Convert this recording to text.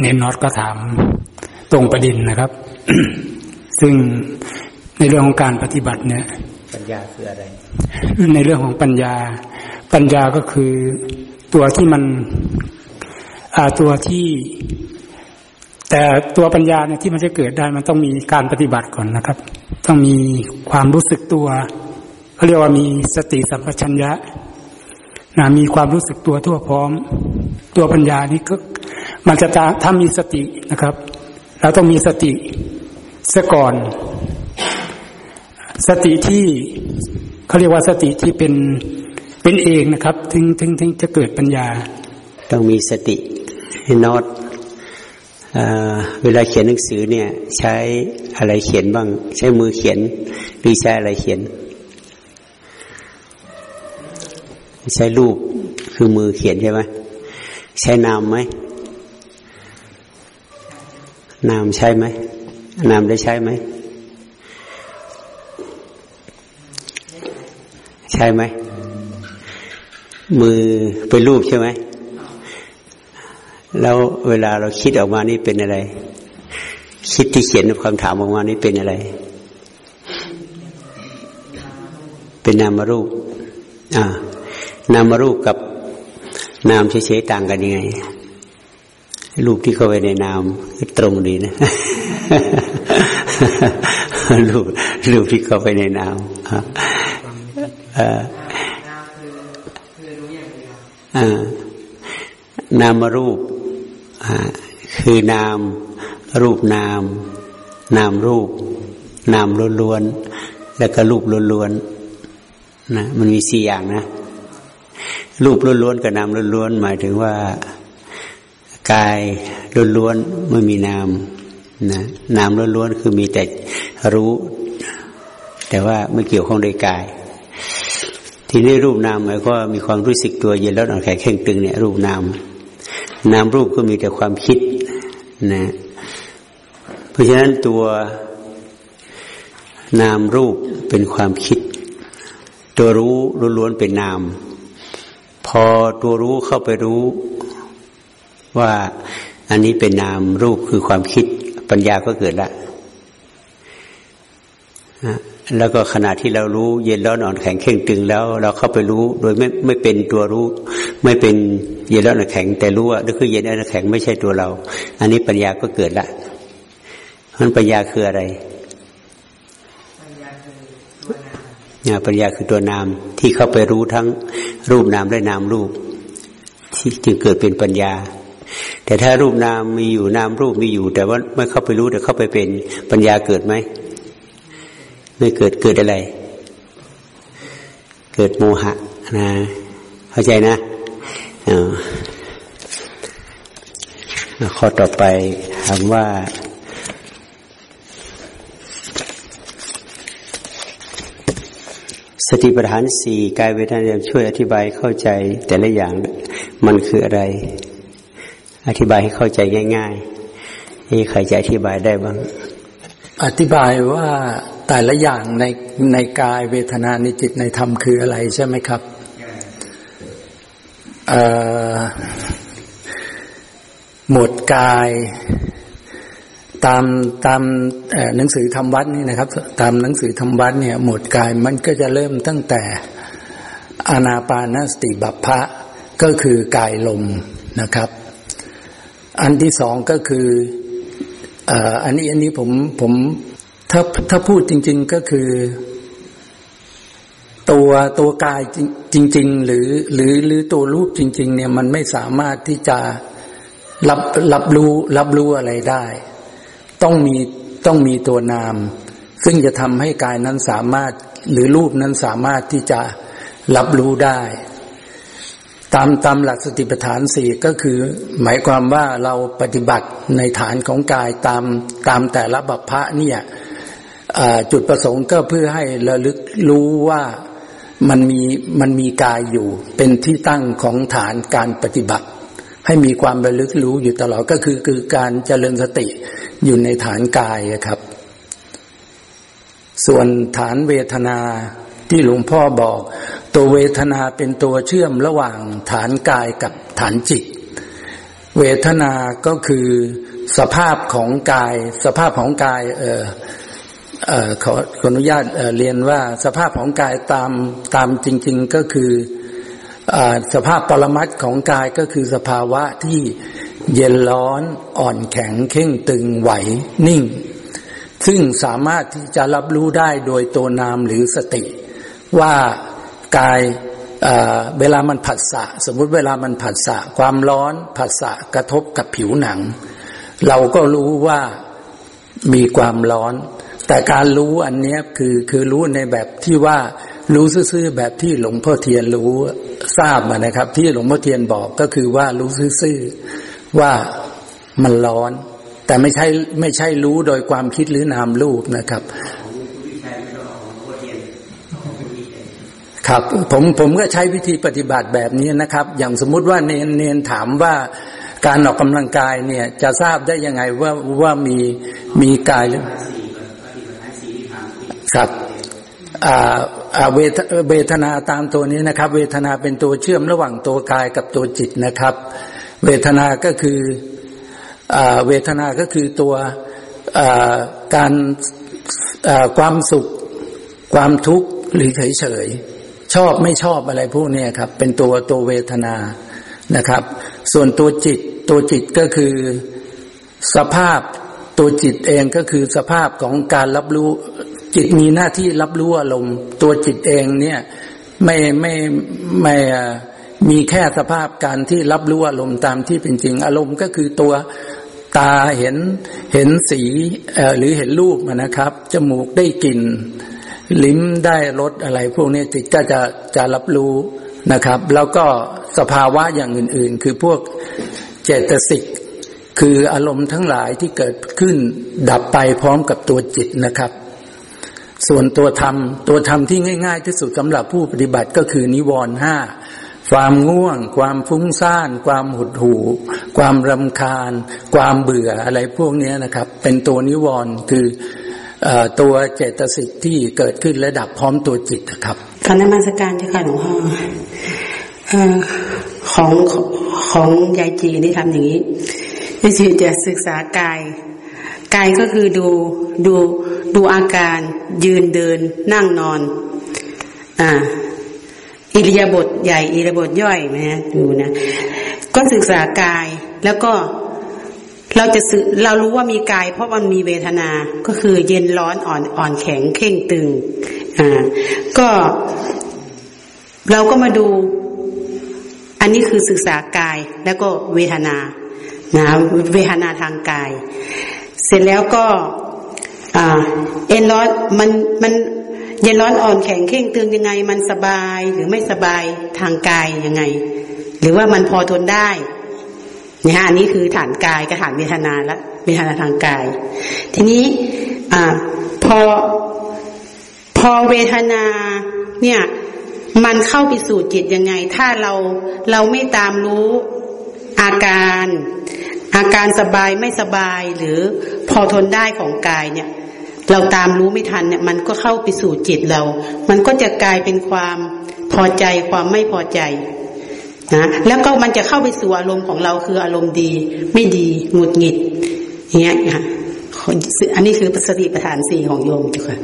เนนนอตก็ถามตรงประเด็นนะครับ ซึ่งในเรื่องของการปฏิบัติเนี่ย ปัญญาคืออะไร ในเรื่องของปัญญา ปัญญาก็คือตัวที่มันตัวที่แต่ตัวปัญญาเนี่ยที่มันจะเกิดได้มันต้องมีการปฏิบัติก่อนนะครับ ต้องมีความรู้สึกตัวเขาเรียกว่ามีสติสัมปชัญญะนะมีความรู้สึกตัวทั่วพร้อม ตัวปัญญานี้ก็ มันจะถ้ามีสตินะครับ เราต้องมีสติซะก่อน สติที่เขาเรียกว่าสติที่เป็นเป็นเองนะครับ ถึงถึงถึงจะเกิดปัญญา ต้องมีสตินอตเวลาเขียนหนังสือเนี่ย ใช้อะไรเขียนบ้าง ใช้มือเขียนหรือใช้อะไรเขียน ใช้รูปคือมือเขียนใช่ไหมใช้นามไหม นามใช่ไหมนามได้ใช้ไหมใช่ไหมมือเป็นรูปใช่ไหมแล้วเวลาเราคิดออกมานี่เป็นอะไร คิดที่เขียนคำถามออกมานี่เป็นอะไร เป็นนามรูป อ่า นามรูปกับนามเฉยๆต่างกันยังไง รูปที่เข้าไปในนามตรงดีนะรูปรูปที่เข้าไปในนามนามรูปคือนามรูปนาม นามรูป นามล้วนๆแล้วก็รูปล้วนๆนะมันมีสี่อย่างนะ รูปล้วนๆกับนามล้วนๆหมายถึงว่า กายล้วนๆไม่มีนามนะนามล้วนๆคือมีแต่รู้ แต่ว่าไม่เกี่ยวข้องโดยกาย ทีนี้รูปนามหมายก็มีความรู้สึกตัวเย็นแล้วอ่อนแข็งเข่งตึงเนี่ยรูปนามนามรูปก็มีแต่ความคิดนะ เพราะฉะนั้นตัวนามรูปเป็นความคิด ตัวรู้ล้วนๆเป็นนาม พอตัวรู้เข้าไปรู้ ว่าอันนี้เป็นนามรูปคือความคิดปัญญาก็เกิดละแล้วก็ขณะที่เรารู้เย็นร้อนอ่อนแข็งเข่งตึงแล้ว เราเข้าไปรู้โดยไม่ไม่เป็นตัวรู้ ไม่เป็นเย็นร้อนอ่อนแข็ง แต่รู้ว่านี่คือเย็นร้อนอ่อนแข็งไม่ใช่ตัวเรา อันนี้ปัญญาก็เกิดละมันปัญญาคืออะไรเนี่ยปัญญาคือตัวนามที่เข้าไปรู้ทั้งรูปนามและนามรูป ที่จึงเกิดเป็นปัญญา แต่ถ้ารูปนามมีอยู่นามรูปมีอยู่ แต่ว่าไม่เข้าไปรู้แต่เข้าไปเป็นปัญญาเกิดไหมไม่เกิดเกิดอะไร เกิดโมหะนะเข้าใจนะข้อต่อไปถามว่าสติปัฏฐานสี่กายเวทนาช่วยอธิบายเข้าใจแต่ละอย่างมันคืออะไร อธิบายให้เข้าใจง่ายๆให้ใครจะอธิบายได้บ้าง อธิบายว่าแต่ละอย่างในในกายเวทนาในจิตในธรรมคืออะไรใช่ไหมครับหมดกายตามตามหนังสือธรรมวัดนี่นะครับ ตามหนังสือธรรมวัดเนี่ย หมดกายมันก็จะเริ่มตั้งแต่อานาปานสติบัพพะก็คือกายลมนะครับ อันที่สองก็คืออันนี้อันนี้ผมผมถ้าถ้าพูดจริง ๆก็คือ ตัวตัวกายจริง ๆ หรือหรือหรือตัวรูปจริง ๆ เนี่ยมันไม่สามารถที่จะรับรับรู้รับรู้อะไรได้ ต้องมีต้องมีตัวนาม ซึ่งจะทำให้กายนั้นสามารถหรือรูปนั้นสามารถที่จะรับรู้ได้ ตามตามหลักสติปัฏฐานสี่ก็คือ หมายความว่าเราปฏิบัติในฐานของกายตามตามแต่ละบัพพะเนี่ยจุดประสงค์ก็เพื่อให้ระลึกรู้ว่ามันมีมันมีกายอยู่ เป็นที่ตั้งของฐานการปฏิบัติ ให้มีความระลึกรู้อยู่ตลอดก็คือคือการเจริญสติอยู่ในฐานกายครับ ส่วนฐานเวทนาที่หลวงพ่อบอก ตัวเวทนาเป็นตัวเชื่อมระหว่างฐานกายกับฐานจิต เวทนาก็คือสภาพของกาย สภาพของกาย เออเออขอขออนุญาตเเรียนว่าสภาพของกายตามตามจริง ๆก็คืออสภาพปรมัตของกายก็คือสภาวะที่เย็นร้อนอ่อนแข็งเข่งตึงไหวนิ่ง ซึ่งสามารถที่จะรับรู้ได้โดยตัวนามหรือสติ ว่า กายเวลามันผัสสะสมมุติเวลามันผัสสะความร้อนผัสสะกระทบกับผิวหนัง เราก็รู้ว่ามีความร้อน แต่การรู้อันนี้คือคือรู้ในแบบที่ว่ารู้ซื่อๆแบบที่หลวงพ่อเทียนรู้ทราบมานะครับ ที่หลวงพ่อเทียนบอกก็คือว่ารู้ซื่อๆว่ามันร้อน แต่ไม่ใช่ไม่ใช่รู้โดยความคิดหรือนามรูปนะครับ ครับผมผมก็ใช้วิธีปฏิบัติแบบนี้นะครับ อย่างสมมุติว่าเนนเนนถามว่าการออกกำลังกายเนี่ยจะทราบได้ยังไงว่าว่ามีมีกายหรือครับเวทเวทนาตามตัวนี้นะครับ เวทนาเป็นตัวเชื่อมระหว่างตัวกายกับตัวจิตนะครับ เวทนาก็คืออเวทนาก็คือตัวการความสุขความทุกข์หรือเฉย ชอบไม่ชอบอะไรพวกนี้ครับ เป็นตัวตัวเวทนานะครับ ส่วนตัวจิตตัวจิตก็คือสภาพตัวจิตเองก็คือสภาพของการรับรู้จิตมีหน้าที่รับรู้อารมณ์ตัวจิตเองเนี่ยไม่ไม่ไม่มีแค่สภาพการที่รับรู้อารมณ์ตามที่เป็นจริง อารมณ์ก็คือตัวตาเห็นเห็นสีหรือเห็นรูปนะครับจมูกได้กลิ่น ลิ้มได้รสอะไร พวกนี้จิตก็จะจะรับรู้นะครับ แล้วก็สภาวะอย่างอื่น ๆ คือพวกเจตสิกคืออารมณ์ทั้งหลายที่เกิดขึ้นดับไปพร้อมกับตัวจิตนะครับ ส่วนตัวธรรม ตัวธรรมที่ง่าย ๆ ที่สุดสำหรับผู้ปฏิบัติก็คือนิวรณ์ห้าความง่วง ความฟุ้งซ่าน ความหดหู่ ความรำคาญ ความเบื่ออะไรพวกนี้นะครับ เป็นตัวนิวรณ์คือ ตัวเจตสิกที่เกิดขึ้นและดับพร้อมตัวจิตนะครับคณะมาสการเจ้าค่ะหลวงพ่อของของยายจีนี่ทำอย่างนี้ยายจีจะศึกษากาย กายก็คือดูดูดูอาการยืนเดินนั่งนอน อ่า อิริยาบถใหญ่อิริยาบถย่อยนะดูนะก็ศึกษากายแล้วก็ เราจะสึเรารู้ว่ามีกาย เพราะมันมีเวทนา ก็คือเย็นร้อนอ่อนอ่อนแข็งเข่งตึง อ่า ก็เราก็มาดู อันนี้คือศึกษากายแล้วก็เวทนา นะเวทนาทางกาย เสร็จแล้วก็ อ่า เอ็นร้อนมันมันเย็นร้อนอ่อนแข็งเข่งตึงยังไง มันสบายหรือไม่สบายทางกายยังไง หรือว่ามันพอทนได้ เนี่ยอันนี้คือฐานกายกับฐานเวทนาและเวทนาทางกาย ทีนี้อพอพอเวทนาเนี่ยมันเข้าไปสู่จิตยังไง ถ้าเราเราไม่ตามรู้อาการ อาการสบายไม่สบายหรือพอทนได้ของกายเนี่ย เราตามรู้ไม่ทันเนี่ย มันก็เข้าไปสู่จิตเรา มันก็จะกลายเป็นความพอใจความไม่พอใจ นะแล้วก็มันจะเข้าไปสู่อารมณ์ของเราคืออารมณ์ดี ไม่ดีหงุดหงิดอย่างเงี้ยค่ะอันนี้คือสติปัฏฐานสี่ของโยมจุค่ะ